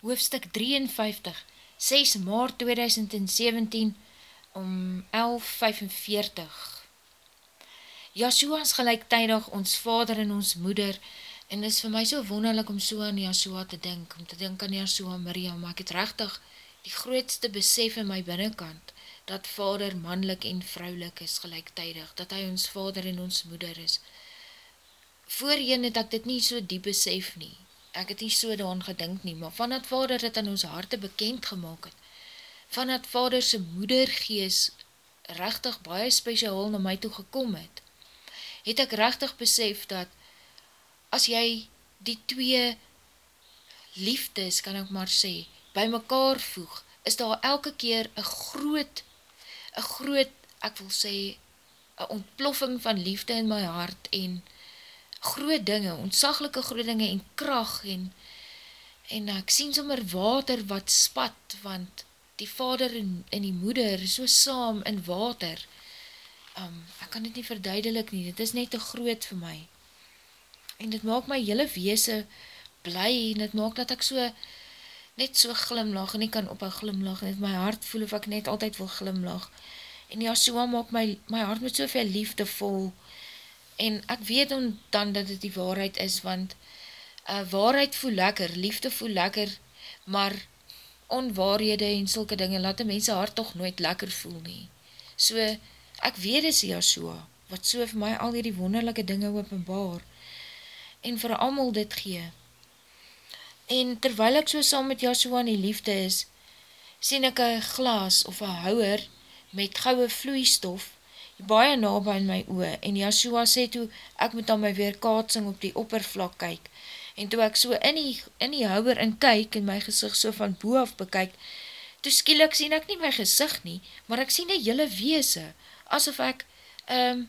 hoofstuk 53, 6 maart 2017, om 11.45. Yahshua is gelijktijdig ons vader en ons moeder, en is vir my so wonderlik om so aan Yahshua te denk, om te denk aan Yahshua Maria, maar ek het rechtig die grootste besef in my binnenkant, dat vader manlik en vrouwlik is gelijktijdig, dat hy ons vader en ons moeder is. Voorheen het ek dit nie so diep besef nie, ek het nie so daan gedink nie, maar van dat vader het in ons harte bekend gemaakt het, van dat vader sy moedergees rechtig baie speciaal na my toe gekom het, het ek rechtig besef dat as jy die twee liefdes, kan ek maar sê, by mekaar voeg, is daar elke keer een groot, een groot, ek wil sê, een ontploffing van liefde in my hart en groot dinge, ontsaglike groot dinge en kracht en, en ek sien sommer water wat spat, want die vader en, en die moeder so saam in water. Um, ek kan dit nie verduidelik nie, dit is net te groot vir my. En dit maak my hele weese bly en dit maak dat ek so net so glimlach en ek kan op een glimlach en my hart voel of ek net altyd wil glimlach. En ja, so maak my, my hart met soveel liefde vol en ek weet dan, dan dat dit die waarheid is, want uh, waarheid voel lekker, liefde voel lekker, maar onwaarhede en sulke dinge laat die mense hart toch nooit lekker voel nie. So, ek weet is Yahshua, wat so vir my al die wonderlijke dinge openbaar, en vir amal dit gee. En terwyl ek so saam met Yahshua in die liefde is, sien ek een glas of een houwer met gouwe vloeistof, baie nabij in my oe, en Yahshua sê toe, ek moet dan my weerkaatsing op die oppervlak kyk, en toe ek so in die, in die houwer in kyk, en my gezicht so van boe af bekyk, toe skielik sien ek nie my gezicht nie, maar ek sien die hele weese, asof ek, um,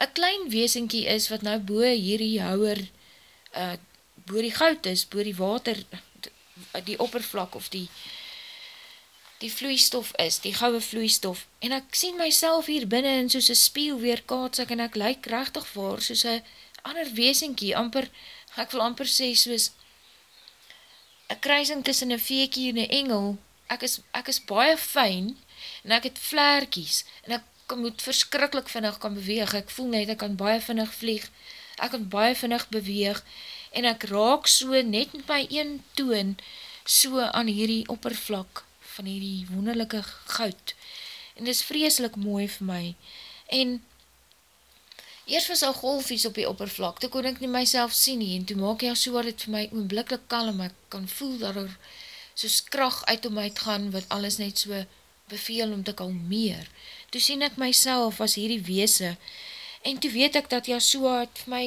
een klein weesinkie is, wat nou boe hierdie houwer, uh, boe die goud is, boe die water, die oppervlak, of die, die vloeistof is, die gouwe vloeistof, en ek sien myself hier binnen in soos een spiel weer kaats ek, en ek lyk rechtig voor, soos een ander weesinkie, amper, ek wil amper sê, soos een kruising tussen een veekie en een engel, ek is, ek is baie fijn, en ek het vlerkies, en ek moet verskrikkelijk vinnig kan beweeg, ek voel net, ek kan baie vinnig vlieg, ek kan baie vinnig beweeg, en ek raak so net met my een toon, so aan hierdie oppervlak, van hierdie wonderlijke goud, en dit is vreselik mooi vir my, en eers was al golfies op die oppervlak, toe kon ek nie myself sien nie, en toe maak jy al so het vir my oomblikkelijk kalm, ek kan voel dat er soos kracht uit om uit gaan, wat alles net so beveel om te kalmeer, toe sien ek myself as hierdie weese, en toe weet ek dat Yahshua het vir my,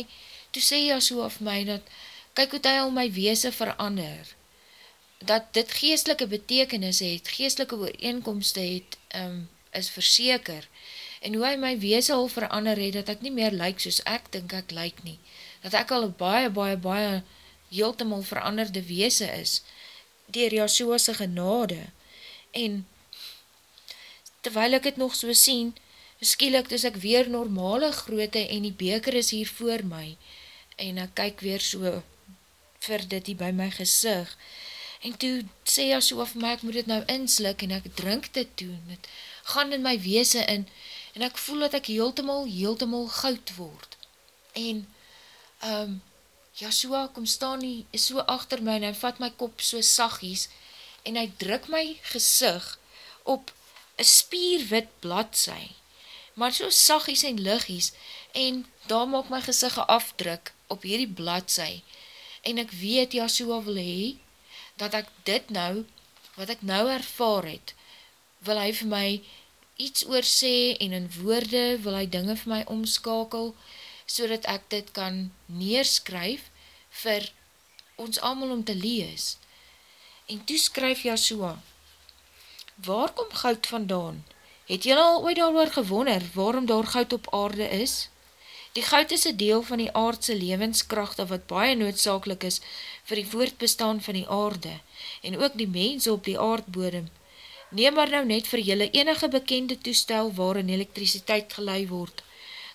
toe sê Yahshua vir my, dat kyk hoe hy al my weese verander, dat dit geestelike betekenis het, geestelike ooreenkomste het, um, is verseker, en hoe hy my wees al verander het, dat ek nie meer lyk soos ek dink ek lyk nie, dat ek al baie, baie, baie heeltemal veranderde weese is, dier Jashoa'se genade, en terwyl ek het nog so sien, skielik dus ek weer normale groote, en die beker is hier voor my, en ek kyk weer so vir dit hier by my gezicht, En toe sê hy so vir my, ek moet dit nou inslik, en ek drink dit toe, en het gaan in my weese in, en ek voel dat ek heeltemal, heeltemal goud word. En, um, Joshua kom staan nie, is so achter my, en hy vat my kop so sagies, en hy druk my gezicht op een spierwit bladzij, maar so sagies en liggies, en daar maak my gezicht afdruk op hierdie bladzij, en ek weet Joshua wil hee, dat ek dit nou, wat ek nou ervaar het, wil hy vir my iets oor sê en in woorde wil hy dinge vir my omskakel, so dat ek dit kan neerskryf vir ons allemaal om te lees. En toe skryf Jasua, Waar kom goud vandaan? Het jy al ooit al gewonder waarom daar goud op aarde is? Die goud is een deel van die aardse levenskrachte wat baie noodzakelik is vir die voortbestaan van die aarde en ook die mense op die aardbodem. Neem maar nou net vir julle enige bekende toestel waarin elektriciteit gelei word.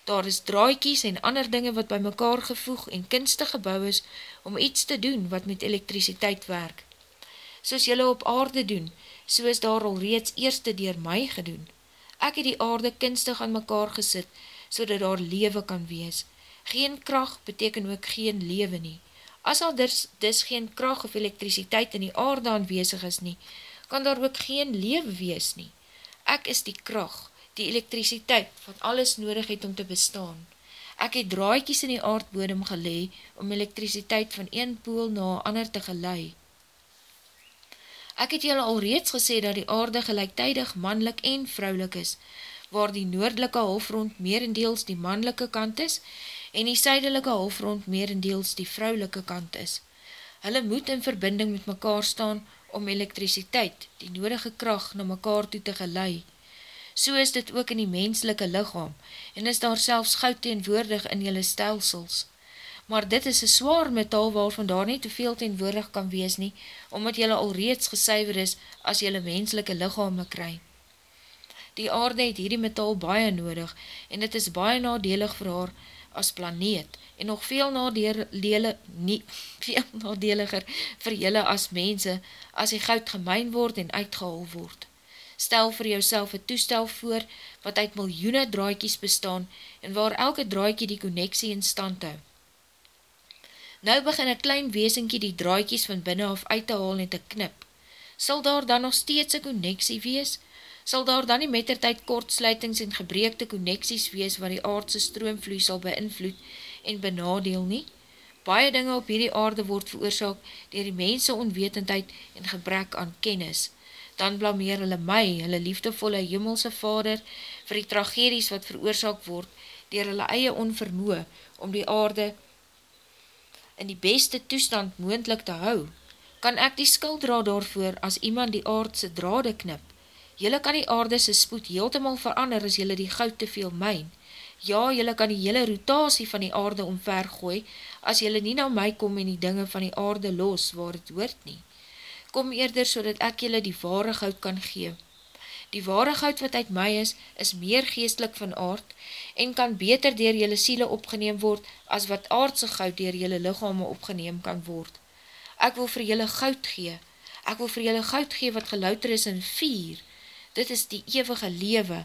Daar is draaikies en ander dinge wat by mekaar gevoeg en kunstig gebouw is om iets te doen wat met elektriciteit werk. soos jylle op aarde doen, soos daar al reeds eerste dier my gedoen. Ek het die aarde kunstig aan mekaar gesit, so dat daar lewe kan wees. Geen kracht beteken ook geen lewe nie. As al dis, dis geen kracht of elektriciteit in die aarde aanwezig is nie, kan daar ook geen lewe wees nie. Ek is die kracht, die elektriciteit, wat alles nodig het om te bestaan. Ek het draaikies in die aardbodem gelee, om elektriciteit van een pool na ander te gelei. Ek het julle al reeds gesê dat die aarde gelijktijdig manlik en vrouwlik is, waar die noordelike halfrond meerendeels die manlike kant is, en die suidelike halfrond meerendeels die vrouwlike kant is. Hulle moet in verbinding met mekaar staan om elektriciteit, die nodige kracht, na mekaar toe te gelei. So is dit ook in die menselike lichaam, en is daar selfs goud teenwoordig in julle stelsels maar dit is een zwaar metaal waarvan daar nie te veel teenwoordig kan wees nie, omdat jylle al reeds gesuiver is as jylle menselike lichame kry. Die aarde het hierdie metaal baie nodig, en dit is baie nadelig vir haar as planeet, en nog veel, nadele, nie, veel nadeliger vir jylle as mense, as die goud gemeen word en uitgehal word. Stel vir jouself een toestel voor, wat uit miljoene draaikies bestaan, en waar elke draaikie die connectie in stand hou. Nou begin een klein weesinkie die draaikies van binnen af uit te haal en te knip. Sal daar dan nog steeds een connectie wees? Sal daar dan nie mettertijd kortsluitings en gebreekte connecties wees waar die aardse stroomvloe sal beïnvloed en benadeel nie? Baie dinge op hierdie aarde word veroorzaak dier die mense onwetendheid en gebrek aan kennis. Dan blameer hulle my, hulle liefdevolle jimmelse vader, vir die tragedies wat veroorzaak word dier hulle eie onvermoe om die aarde in die beste toestand moendlik te hou, kan ek die skuld dra daarvoor as iemand die aardse drade knip. Julle kan die aardese spoed heeltemal verander as julle die goud te veel myn. Ja, julle kan die hele rotasie van die aarde omver gooi, as julle nie na my kom en die dinge van die aarde los waar het hoort nie. Kom eerder so dat ek julle die ware goud kan gee. Die ware goud wat uit my is, is meer geestelik van aard en kan beter dier jylle siele opgeneem word as wat aardse goud dier jylle lichame opgeneem kan word. Ek wil vir jylle goud gee. Ek wil vir jylle goud gee wat gelouter is in vier. Dit is die eeuwige lewe.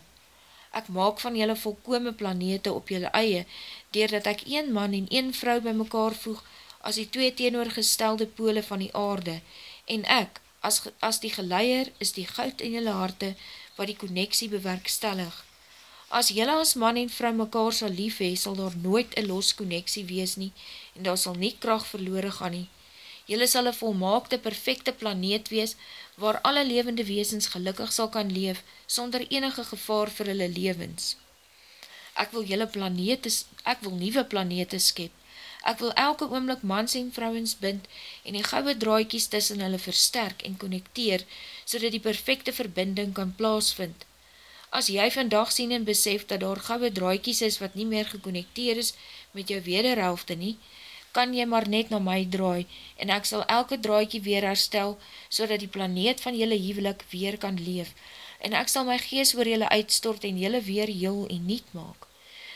Ek maak van jylle volkome planete op jylle eie, dier dat ek een man en een vrou by mekaar voeg as die twee teenoorgestelde pole van die aarde, en ek, as, as die geleier is die goud in jylle harte, wat die connectie bewerkstellig. As jylle as man en vrou mekaar sal lief hee, sal daar nooit een los connectie wees nie, en daar sal nie kracht verloore gaan nie. Jylle sal een volmaakte, perfecte planeet wees, waar alle levende weesens gelukkig sal kan leef, sonder enige gevaar vir hulle levens. Ek wil jylle planete, ek wil nieuwe planete skep, Ek wil elke oomlik mans en vrouwens bind en die gouwe draaikies tussen hulle versterk en connecteer, so die perfecte verbinding kan plaasvind. As jy vandag sien en besef dat daar gouwe draaikies is wat nie meer geconnecteer is met jou wederhelfte nie, kan jy maar net na my draai en ek sal elke draaikie weer herstel, so die planeet van jylle hevelik weer kan leef en ek sal my gees oor jylle uitstort en jylle weer heel en niet maak.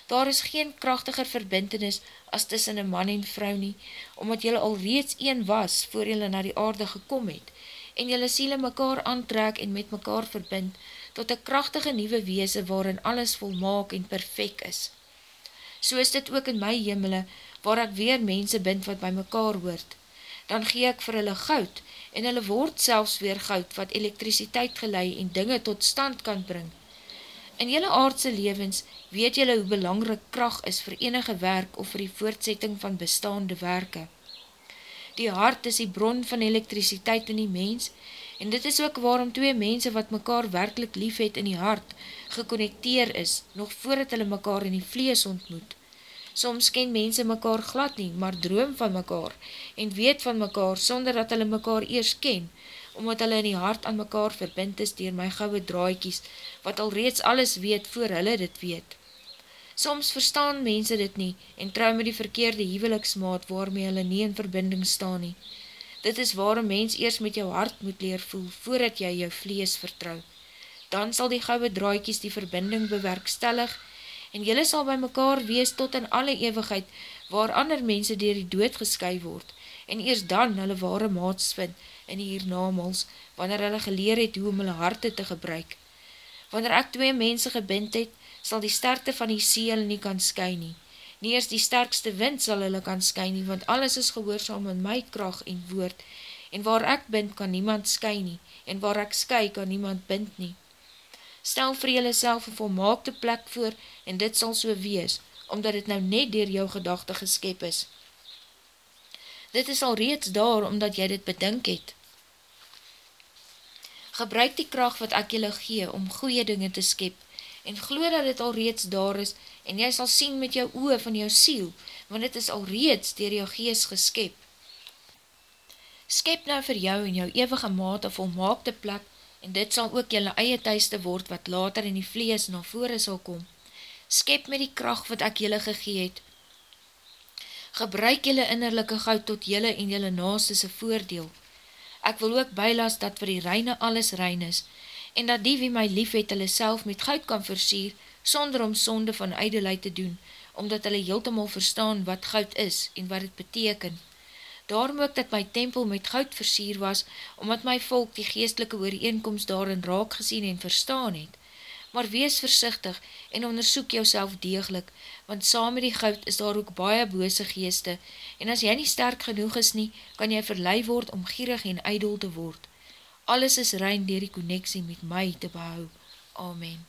Daar is geen krachtiger verbintenis as tussen een man en vrou nie, omdat jylle al reeds een was voor jylle na die aarde gekom het, en jylle siele mekaar aantrek en met mekaar verbind, tot een krachtige nieuwe weese waarin alles volmaak en perfect is. So is dit ook in my jimmele, waar ek weer mense bind wat by mekaar hoort. Dan gee ek vir hulle goud, en hulle word selfs weer goud, wat elektriciteit gelei en dinge tot stand kan bring, In jylle aardse levens weet jylle hoe belangrik kracht is vir enige werk of vir die voortsetting van bestaande werke. Die hart is die bron van elektriciteit in die mens en dit is ook waarom twee mense wat mekaar werkelijk lief het in die hart geconnecteer is, nog voordat hulle mekaar in die vlees ontmoet. Soms ken mense mekaar glad nie, maar droom van mekaar en weet van mekaar sonder dat hulle mekaar eers ken, omdat hulle in die hart aan mekaar verbind is dier my gouwe draaikies, wat al reeds alles weet voor hulle dit weet. Soms verstaan mense dit nie en trou met die verkeerde heveliksmaat waarmee hulle nie in verbinding staan nie. Dit is waarom mens eers met jou hart moet leer voel voordat jy jou vlees vertrou. Dan sal die gouwe draaikies die verbinding bewerkstellig en jylle sal by mekaar wees tot in alle eeuwigheid waar ander mense dier die dood gesky word en eers dan hulle ware maats vind in die hiernamals, wanneer hulle geleer het hoe om hulle harte te gebruik. Wanneer ek twee mense gebind het, sal die sterkte van die see hulle nie kan sky nie. Nie eers die sterkste wind sal hulle kan sky nie, want alles is gehoorzaam in my kracht en woord, en waar ek bind kan niemand sky nie, en waar ek sky kan niemand bind nie. Stel vir jylle self een volmaakte plek voor, en dit sal so wees, omdat het nou net dier jou gedachte geskep is. Dit is al reeds daar, omdat jy dit bedink het. Gebruik die kracht wat ek jylle gee, om goeie dinge te skep, en glo dat dit al reeds daar is, en jy sal sien met jou oe van jou siel, want dit is al reeds dier jou gees geskep. Skep nou vir jou en jou eeuwige maat een volmaakte plek, en dit sal ook jylle eie thuiste word, wat later in die vlees na vore sal kom skep met die kracht wat ek jylle gegee het. Gebruik jylle innerlijke goud tot jylle en jylle naastese voordeel. Ek wil ook bylas dat vir die reine alles rein is, en dat die wie my lief het hulle self met goud kan versier, sonder om sonde van eidelheid te doen, omdat hulle heeltemal verstaan wat goud is en wat het beteken. Daarom ook dat my tempel met goud versier was, omdat my volk die geestelike ooreenkomst daarin raak gesien en verstaan het maar wees versichtig en ondersoek jouself deeglik, want saam met die goud is daar ook baie bose geeste, en as jy nie sterk genoeg is nie, kan jy verlei word om gierig en ijdel te word. Alles is rein dier die connectie met my te behou. Amen.